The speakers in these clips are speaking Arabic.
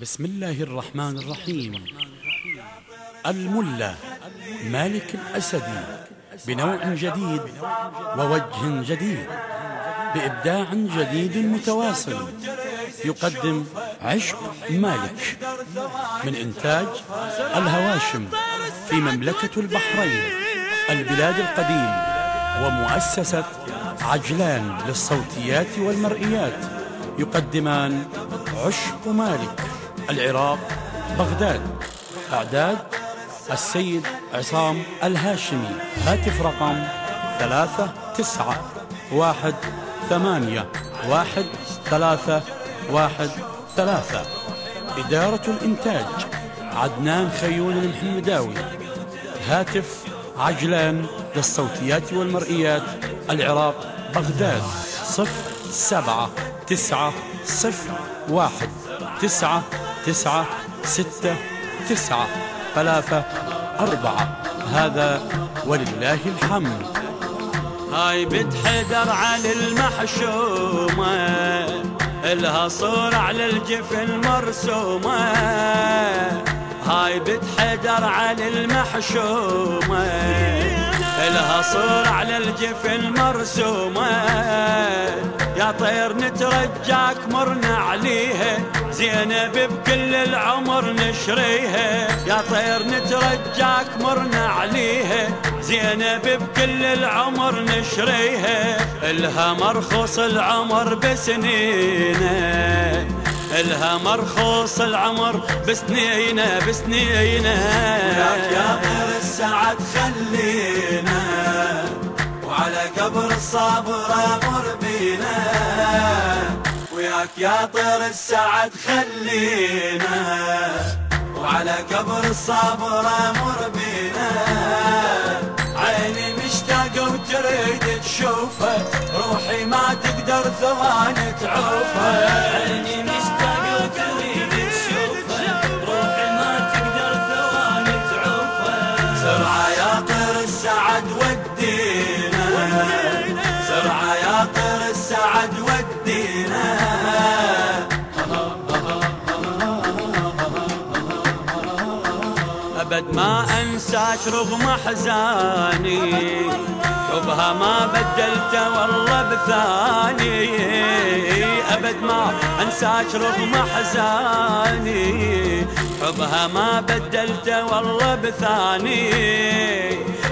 بسم الله الرحمن الرحيم. الملا مالك الأسدي بنوع جديد ووجه جديد بإبداع جديد متواصل يقدم عشق مالك من إنتاج الهواشم في مملكة البحرين البلاد القديم ومؤسسة عجلان للصوتيات والمرئيات يقدمان عشق مالك. العراق بغداد. أعداد السيد عصام الهاشمي. هاتف رقم ثلاثة تسعة واحد ثمانية واحد ثلاثة واحد ثلاثة. إدارة الإنتاج عدنان خيون المحمداوي هاتف عجلان للصوتيات والمرئيات العراق بغداد. صفر سبعة تسعة صفر واحد تسعة تسعة ستة تسعة ثلاثة أربعة. هذا ولله الحمد. هاي بتحدر على المحشومة إلها صور على الجفن مرسومة هاي بتحدر على المحشومة. الها صور على الجفن مرسومة. يا طير نترجاك مرنا عليها. زينب بكل العمر نشريها. يا طير نترجاك مرنا عليها. زينب بكل العمر نشريها. إلها مرخص العمر بسنينة. الها مرخوص العمر بسنينه بسنينه يا طير السعد خلينا وعلى قبر الصابر أمر بينا وياك يا طير السعد خلينا وعلى قبر الصابر أمر بينا عيني مشتاقة وتريد تشوفه روحي ما تقدر ثواني تعوفه. ودينا. أبد ما انساك رغم احزاني حبها ما بدلته والله. ابد ما أنساك رغم احزاني حبها ما بدلته والله بثاني.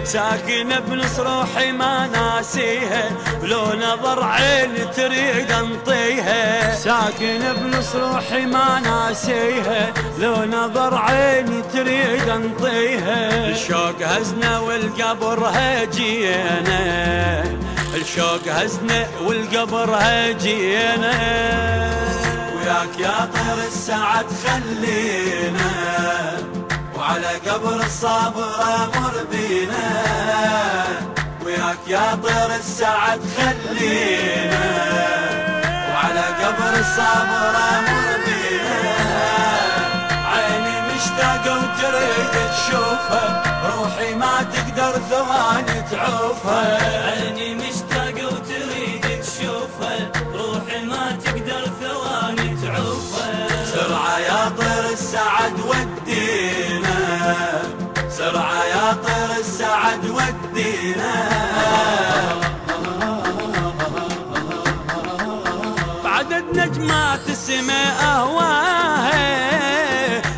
ساكنة بنص روحي ما ناسيها. لو نظر عين تريد أنطيها. ساكنة بنص روحي ما ناسيها. لو نظر عيني تريد أنطيها. الشوق هزنا والقبر هجينا. الشوق هزنا والقبر هجينا وياك يا طير السعد خلينا وعلى قبر الصابر أمر بينا وياك يا طير السعد خلينا وعلى قبر الصابر أمر بينا عيني مشتاقة وتريد تشوفه روحي ما تقدر ثواني تعوفه عيني مشتاقة ودينا بعدد نجمات السماء أهواها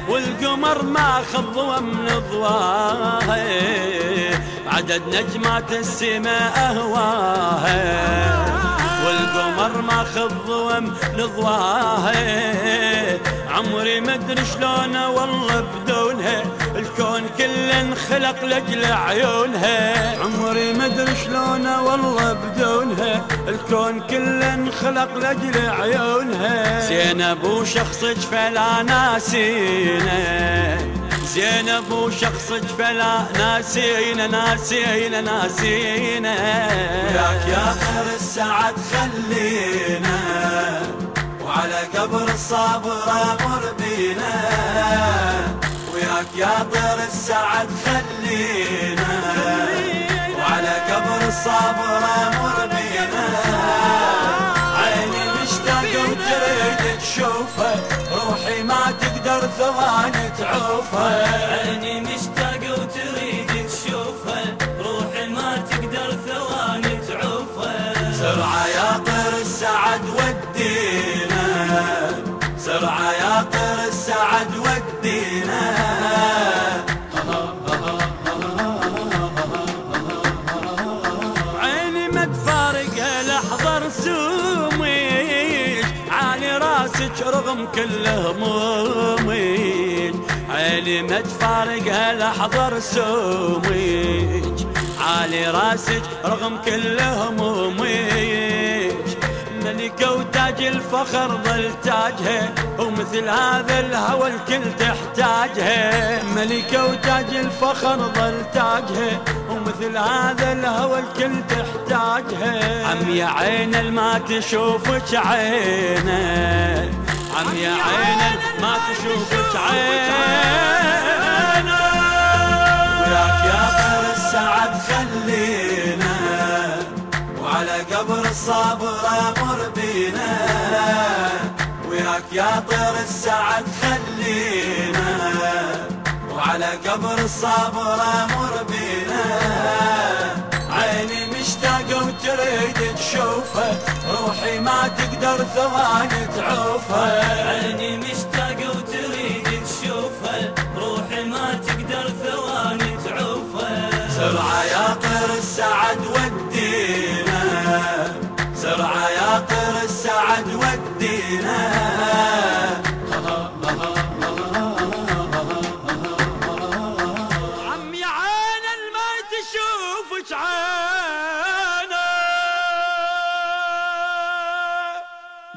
والقمر ما خضوا من ضواها. عدد نجمات السماء أهواها والقمر ما خضوا من ضواها. عمري ما أدري شلونه والله بدونها الكون كله انخلق لاجل عيونها. عمري ما ادري شلونه والله بدونها. الكون كله انخلق لاجل عيونها. زينب وشخصك فلا ناسينا زينب وشخصك فلا ناسينا ناسينا ناسينا وياك يا طير السعد خلينا. وعلى قبر الصابر أمر بينا وياك يا طير السعد خلينا وعلى قبر الصابر أمر بينا عيني مشتاقة وتريد تشوفه روحي ما تقدر تقدر ثواني تعوفه. عيني مشتاق وتريد تشوفه روحي ما تقدر ثواني تعوفه. سرعة راسك رغم كل همومك عيني ما تفارق الاحضر سومك عالي راسك رغم كل همومك ملكة وتاج الفخر ظل تاجها ومثل هذا الهوى الكل تحتاجها. ملكة وتاج الفخر ظل تاجها ومثل هذا الهوى الكل تحتاجها. عم يا عين ما تشوفك عينه. عم يا عين ما تشوفك عينه وياك يا طير السعد خلينا وعلى قبر الصابر أمر بينا وياك يا طير السعد خلينا وعلى قبر الصابر أمر بينا عيني مشتاقة وتريد تشوفه روحي ما تقدر ثواني تعوفه. عيني مشتاقة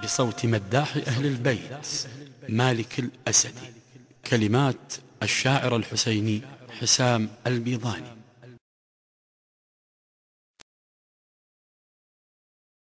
بصوت مداح أهل البيت مالك الأسدي كلمات الشاعر الحسيني حسام البيضاني.